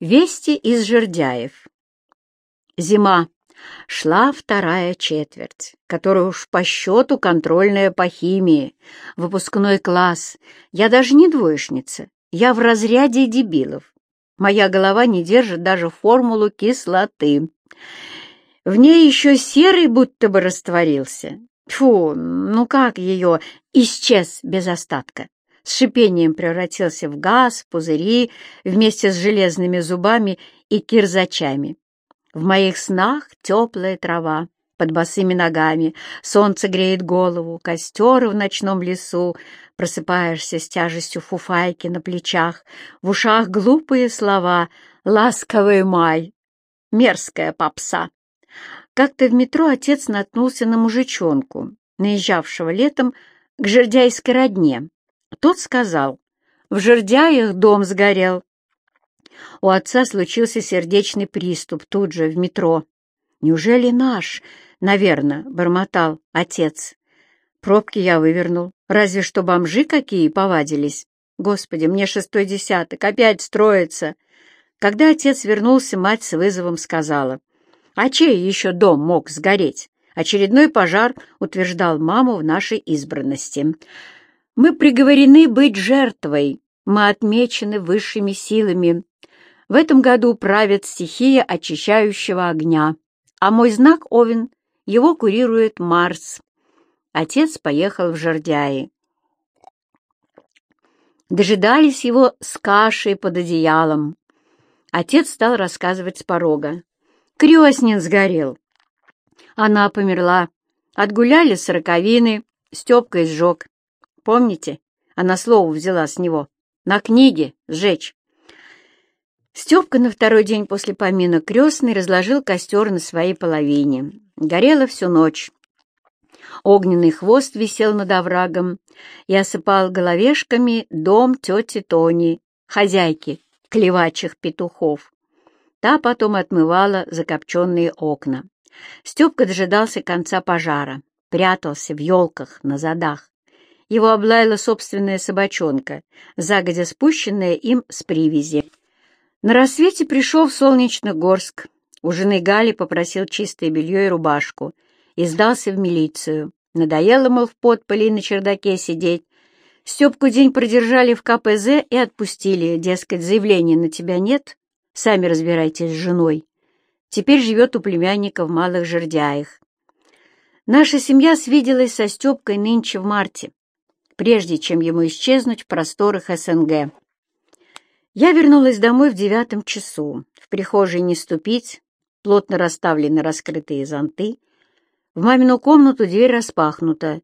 Вести из Жердяев. Зима. Шла вторая четверть, которая уж по счету контрольная по химии, выпускной класс. Я даже не двоечница, я в разряде дебилов. Моя голова не держит даже формулу кислоты. В ней еще серый будто бы растворился. Фу, ну как ее исчез без остатка? С шипением превратился в газ, пузыри, вместе с железными зубами и кирзачами. В моих снах теплая трава под босыми ногами, солнце греет голову, костер в ночном лесу, просыпаешься с тяжестью фуфайки на плечах, в ушах глупые слова «ласковый май», мерзкая попса. Как-то в метро отец наткнулся на мужичонку, наезжавшего летом к жердяйской родне. Тот сказал, в жердяях дом сгорел, у отца случился сердечный приступ тут же, в метро. «Неужели наш?» — наверное, бормотал отец. Пробки я вывернул. Разве что бомжи какие повадились. Господи, мне шестой десяток, опять строится. Когда отец вернулся, мать с вызовом сказала. «А чей еще дом мог сгореть?» Очередной пожар утверждал маму в нашей избранности. «Мы приговорены быть жертвой. Мы отмечены высшими силами. В этом году правит стихия очищающего огня, а мой знак Овен, его курирует Марс. Отец поехал в Жордяи. Дожидались его с кашей под одеялом. Отец стал рассказывать с порога. Крестнин сгорел. Она померла. Отгуляли сороковины, Степка изжег. Помните? Она слово взяла с него. На книге сжечь. Степка на второй день после помина крестный разложил костер на своей половине. Горело всю ночь. Огненный хвост висел над оврагом и осыпал головешками дом тети Тони, хозяйки клевачих петухов. Та потом отмывала закопченные окна. Степка дожидался конца пожара, прятался в елках на задах. Его облаяла собственная собачонка, загодя спущенная им с привязи. На рассвете пришел в Солнечногорск. У жены Гали попросил чистое белье и рубашку и сдался в милицию. Надоело, мол, в подполе на чердаке сидеть. Степку день продержали в КПЗ и отпустили, дескать, заявления на тебя нет, сами разбирайтесь с женой. Теперь живет у племянника в Малых Жердяях. Наша семья свиделась со Степкой нынче в марте, прежде чем ему исчезнуть в просторах СНГ. Я вернулась домой в девятом часу. В прихожей не ступить, плотно расставлены раскрытые зонты. В мамину комнату дверь распахнута.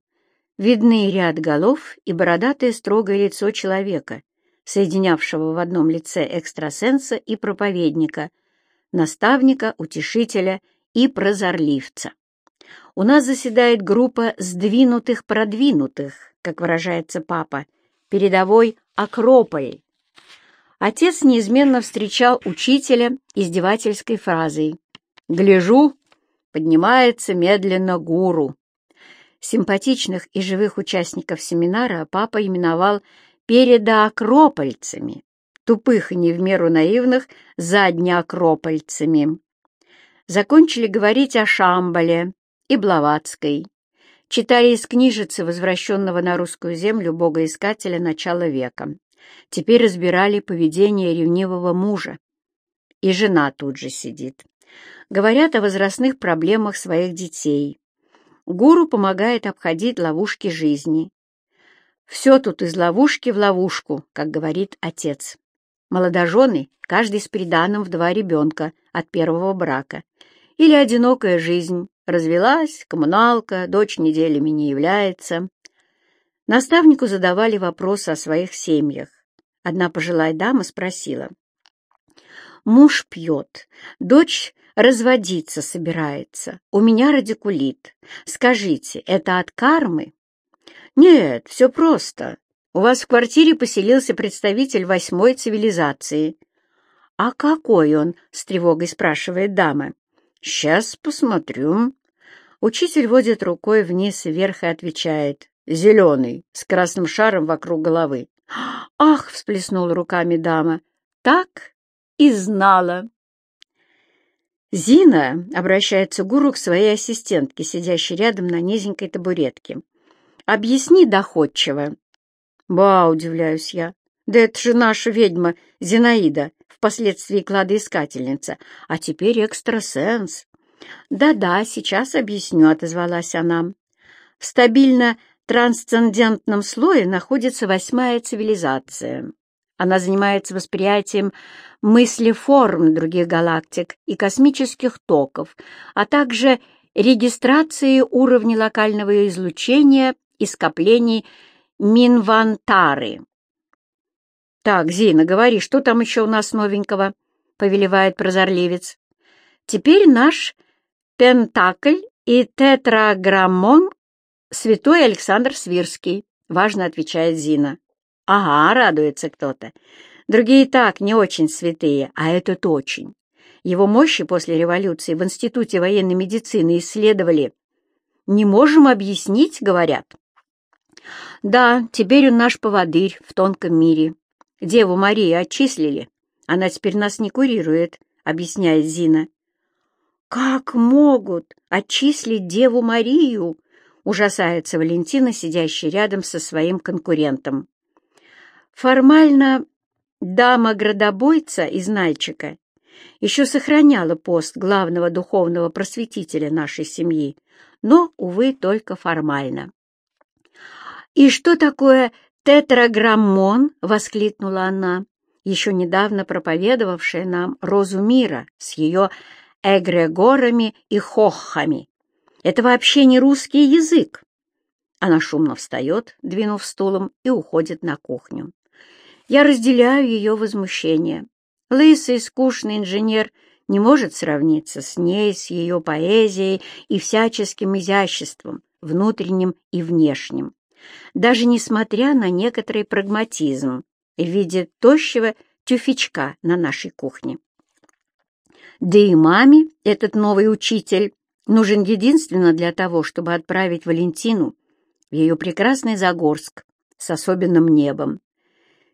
Видны ряд голов и бородатое строгое лицо человека, соединявшего в одном лице экстрасенса и проповедника, наставника, утешителя и прозорливца. У нас заседает группа «сдвинутых-продвинутых», как выражается папа, передовой «Акрополь», Отец неизменно встречал учителя издевательской фразой «Гляжу, поднимается медленно гуру». Симпатичных и живых участников семинара папа именовал передоакропольцами, тупых и не в меру наивных заднеакропольцами. Закончили говорить о Шамбале и Блаватской. Читали из книжицы возвращенного на русскую землю богоискателя начала века. Теперь разбирали поведение ревнивого мужа. И жена тут же сидит. Говорят о возрастных проблемах своих детей. Гуру помогает обходить ловушки жизни. Все тут из ловушки в ловушку, как говорит отец. Молодожены, каждый с приданым в два ребенка от первого брака. Или одинокая жизнь, развелась, коммуналка, дочь неделями не является. Наставнику задавали вопросы о своих семьях. Одна пожилая дама спросила. «Муж пьет, дочь разводиться собирается, у меня радикулит. Скажите, это от кармы?» «Нет, все просто. У вас в квартире поселился представитель восьмой цивилизации». «А какой он?» — с тревогой спрашивает дама. «Сейчас посмотрю». Учитель водит рукой вниз и вверх и отвечает зеленый, с красным шаром вокруг головы. «Ах!» — всплеснула руками дама. «Так и знала. Зина обращается гуру к своей ассистентке, сидящей рядом на низенькой табуретке. «Объясни доходчиво». «Ба», — удивляюсь я, — «да это же наша ведьма Зинаида, впоследствии кладоискательница, а теперь экстрасенс». «Да-да, сейчас объясню», — отозвалась она. «В стабильно-трансцендентном слое находится восьмая цивилизация. Она занимается восприятием мыслеформ других галактик и космических токов, а также регистрацией уровня локального излучения и скоплений Минвантары. «Так, Зина, говори, что там еще у нас новенького?» — повелевает прозорливец. «Теперь наш Пентакль и Тетраграммон святой Александр Свирский», — важно отвечает Зина. «Ага», — радуется кто-то. «Другие так, не очень святые, а этот очень. Его мощи после революции в Институте военной медицины исследовали. Не можем объяснить, говорят». «Да, теперь он наш поводырь в тонком мире. Деву Марию отчислили. Она теперь нас не курирует», — объясняет Зина. «Как могут отчислить Деву Марию?» — ужасается Валентина, сидящая рядом со своим конкурентом. Формально дама-градобойца из Нальчика еще сохраняла пост главного духовного просветителя нашей семьи, но, увы, только формально. «И что такое тетраграммон?» — воскликнула она, еще недавно проповедовавшая нам розу мира с ее эгрегорами и хоххами. «Это вообще не русский язык!» Она шумно встает, двинув стулом, и уходит на кухню. Я разделяю ее возмущение. Лысый, скучный инженер не может сравниться с ней, с ее поэзией и всяческим изяществом, внутренним и внешним, даже несмотря на некоторый прагматизм в виде тощего тюфячка на нашей кухне. Да и маме этот новый учитель нужен единственно для того, чтобы отправить Валентину в ее прекрасный Загорск с особенным небом.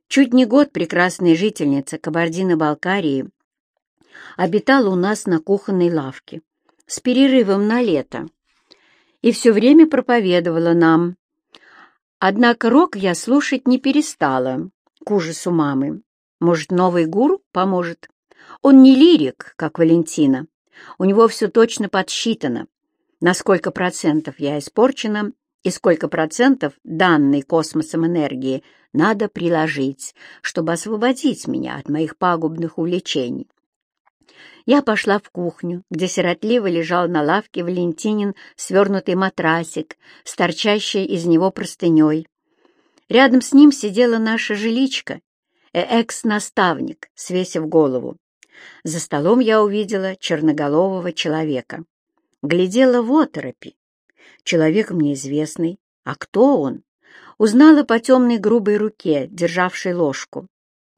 Чуть не год прекрасная жительница Кабардино-Балкарии обитала у нас на кухонной лавке с перерывом на лето и все время проповедовала нам. Однако рок я слушать не перестала, к ужасу мамы. Может, новый гуру поможет? Он не лирик, как Валентина. У него все точно подсчитано. На сколько процентов я испорчена и сколько процентов данной космосом энергии надо приложить, чтобы освободить меня от моих пагубных увлечений. Я пошла в кухню, где сиротливо лежал на лавке Валентинин свернутый матрасик с торчащей из него простыней. Рядом с ним сидела наша жиличка, экс-наставник, свесив голову. За столом я увидела черноголового человека. Глядела в оторопи. Человек мне известный. А кто он? Узнала по темной грубой руке, державшей ложку.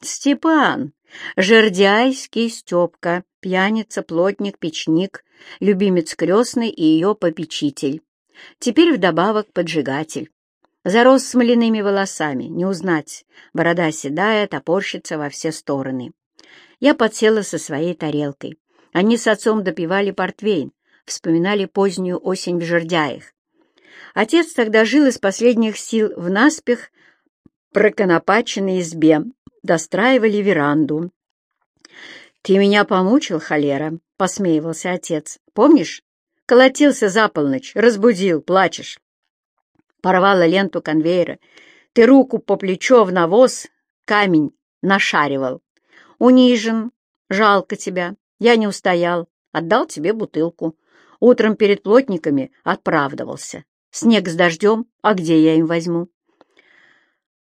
Степан, жердяйский Степка, пьяница, плотник, печник, любимец крестный и ее попечитель. Теперь вдобавок поджигатель. Зарос смоляными волосами, не узнать, борода седая, топорщится во все стороны. Я подсела со своей тарелкой. Они с отцом допивали портвейн, вспоминали позднюю осень в жердяях. Отец тогда жил из последних сил в наспех проконопаченной избе, достраивали веранду. «Ты меня помучил, холера», — посмеивался отец. «Помнишь? Колотился за полночь, разбудил, плачешь». Порвала ленту конвейера. Ты руку по плечо в навоз, камень нашаривал. Унижен, жалко тебя. Я не устоял, отдал тебе бутылку. Утром перед плотниками отправдывался. Снег с дождем, а где я им возьму?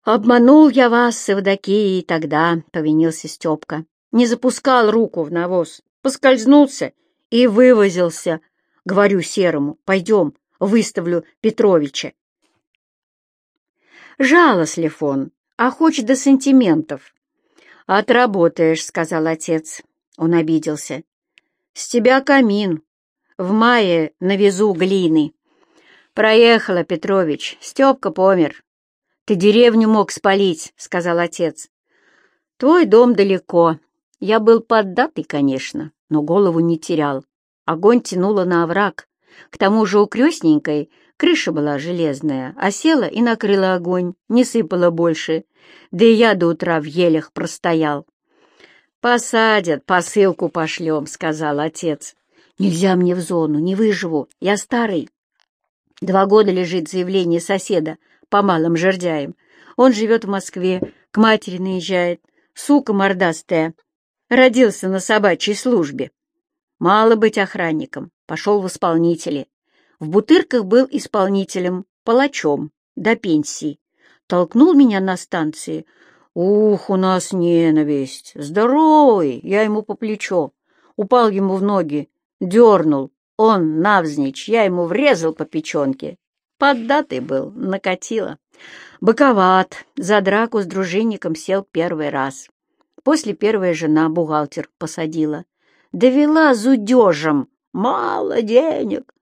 «Обманул я вас с Евдокией тогда», — повинился Степка. «Не запускал руку в навоз, поскользнулся и вывозился. Говорю Серому, пойдем, выставлю Петровича». «Жалостлив он, а хочет до сантиментов». «Отработаешь», — сказал отец. Он обиделся. «С тебя камин. В мае навезу глины». «Проехала, Петрович. Степка помер». «Ты деревню мог спалить», — сказал отец. «Твой дом далеко. Я был поддатый, конечно, но голову не терял. Огонь тянуло на овраг. К тому же у крестненькой крыша была железная, а села и накрыла огонь, не сыпала больше. Да и я до утра в елях простоял. «Посадят, посылку пошлем», — сказал отец. «Нельзя мне в зону, не выживу, я старый». Два года лежит заявление соседа по малым жердяям. Он живет в Москве, к матери наезжает. Сука мордастая. Родился на собачьей службе. Мало быть охранником, пошел в исполнители. В Бутырках был исполнителем, палачом, до пенсии. Толкнул меня на станции. Ух, у нас ненависть. Здоровый, я ему по плечо. Упал ему в ноги, дернул. Он навзничь, я ему врезал по печенке. Поддатый был, накатило. Боковат, за драку с дружинником сел первый раз. После первая жена, бухгалтер, посадила. Довела зудежем. Мало денег.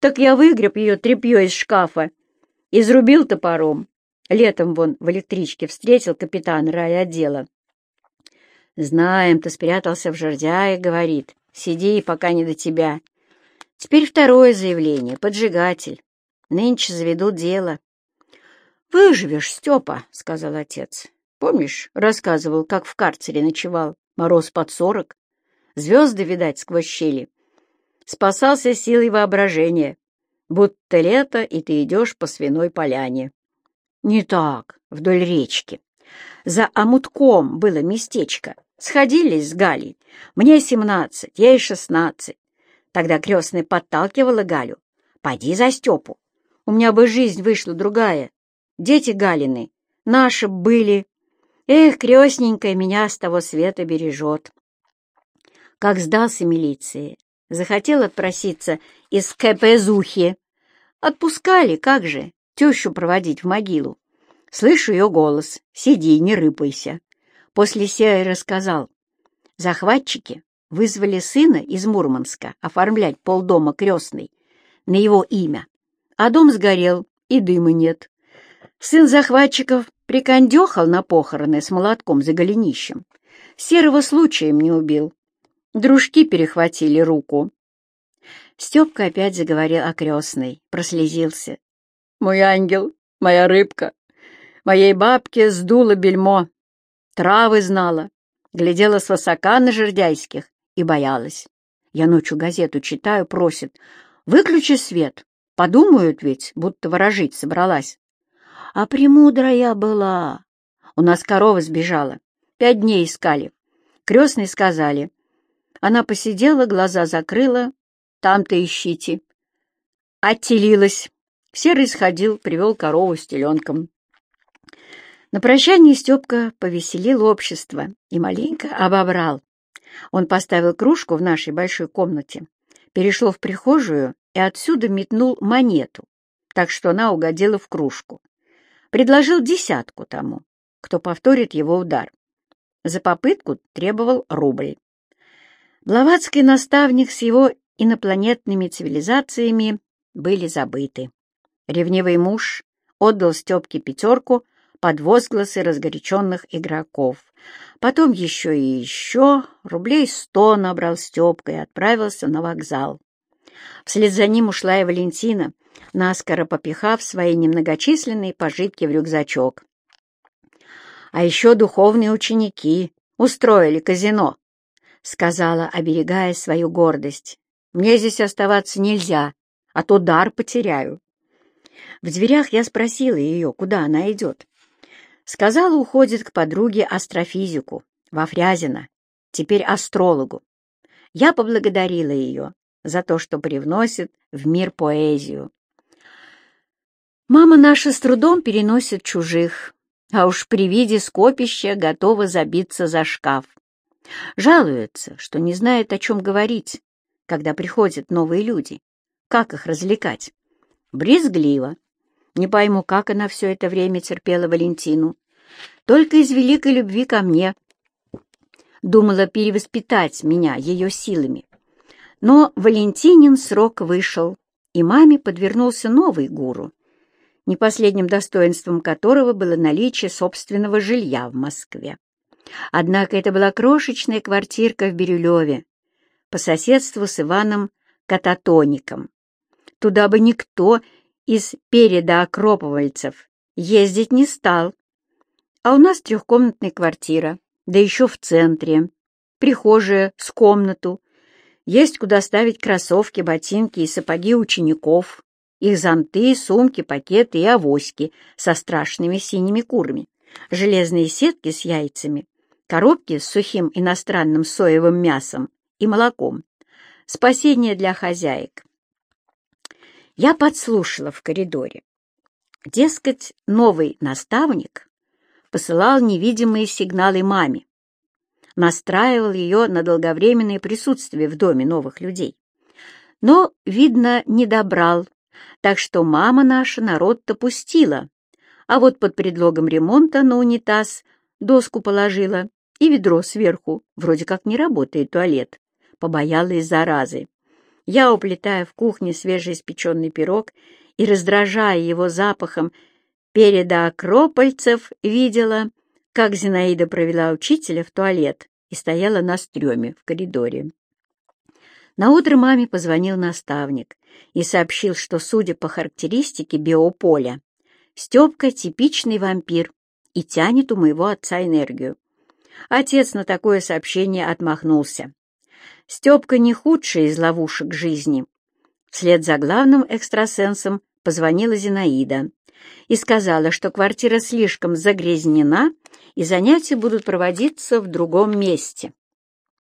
Так я выгреб ее тряпье из шкафа. Изрубил топором. Летом вон в электричке встретил капитан райотдела. «Знаем, ты спрятался в жердяе», — говорит. «Сиди, пока не до тебя». Теперь второе заявление. Поджигатель. Нынче заведут дело. «Выживешь, Степа», — сказал отец. «Помнишь, рассказывал, как в карцере ночевал? Мороз под сорок. Звезды, видать, сквозь щели. Спасался силой воображения. Будто лето, и ты идешь по свиной поляне. Не так, вдоль речки. За омутком было местечко. Сходились с Галей. Мне семнадцать, ей шестнадцать. Тогда крестная подталкивала Галю. «Пойди за Степу. У меня бы жизнь вышла другая. Дети Галины, наши были. Эх, крестненькая меня с того света бережет. Как сдался милиции, захотел отпроситься из КПЗухи. Отпускали, как же, тещу проводить в могилу. Слышу ее голос. Сиди, не рыпайся. После сея рассказал. Захватчики вызвали сына из Мурманска оформлять полдома крестный на его имя, а дом сгорел, и дыма нет. Сын захватчиков прикандехал на похороны с молотком за голенищем. Серого случаем не убил. Дружки перехватили руку. Степка опять заговорил о крестной, прослезился. «Мой ангел, моя рыбка, моей бабке сдуло бельмо, травы знала, глядела свысока на жердяйских и боялась. Я ночью газету читаю, просит, выключи свет, подумают ведь, будто ворожить собралась. А премудрая была. У нас корова сбежала. Пять дней искали. Крестные сказали. Она посидела, глаза закрыла. Там-то ищите. Оттелилась. Серый сходил, привел корову с теленком. На прощание Степка повеселил общество и маленько обобрал. Он поставил кружку в нашей большой комнате, перешел в прихожую и отсюда метнул монету, так что она угодила в кружку предложил десятку тому, кто повторит его удар. За попытку требовал рубль. Блаватский наставник с его инопланетными цивилизациями были забыты. Ревнивый муж отдал Степке пятерку под возгласы разгоряченных игроков. Потом еще и еще, рублей сто набрал Степка и отправился на вокзал. Вслед за ним ушла и Валентина, наскоро попихав свои немногочисленные пожитки в рюкзачок. «А еще духовные ученики устроили казино», — сказала, оберегая свою гордость. «Мне здесь оставаться нельзя, а то дар потеряю». В дверях я спросила ее, куда она идет. Сказала, уходит к подруге астрофизику, во Фрязино, теперь астрологу. Я поблагодарила ее за то, что привносит в мир поэзию. Мама наша с трудом переносит чужих, а уж при виде скопища готова забиться за шкаф. Жалуется, что не знает, о чем говорить, когда приходят новые люди. Как их развлекать? Брезгливо. Не пойму, как она все это время терпела Валентину. Только из великой любви ко мне. Думала перевоспитать меня ее силами. Но Валентинин срок вышел, и маме подвернулся новый гуру, не последним достоинством которого было наличие собственного жилья в Москве. Однако это была крошечная квартирка в Бирюлеве, по соседству с Иваном Кататоником. Туда бы никто из передоокроповальцев ездить не стал. А у нас трехкомнатная квартира, да еще в центре, прихожая с комнату, есть куда ставить кроссовки, ботинки и сапоги учеников, их зонты, сумки, пакеты и авоськи со страшными синими курами, железные сетки с яйцами, коробки с сухим иностранным соевым мясом и молоком. Спасение для хозяек. Я подслушала в коридоре. Дескать, новый наставник посылал невидимые сигналы маме, настраивал ее на долговременное присутствие в доме новых людей. Но, видно, не добрал, так что мама наша народ-то пустила, а вот под предлогом ремонта на унитаз доску положила и ведро сверху, вроде как не работает туалет, побоялась заразы. Я, уплетая в кухне свежеиспеченный пирог и раздражая его запахом переда акропольцев, видела, как Зинаида провела учителя в туалет и стояла на стреме в коридоре. Наутро маме позвонил наставник и сообщил, что, судя по характеристике биополя, Степка — типичный вампир и тянет у моего отца энергию. Отец на такое сообщение отмахнулся. Степка не худший из ловушек жизни. Вслед за главным экстрасенсом позвонила Зинаида и сказала, что квартира слишком загрязнена и занятия будут проводиться в другом месте.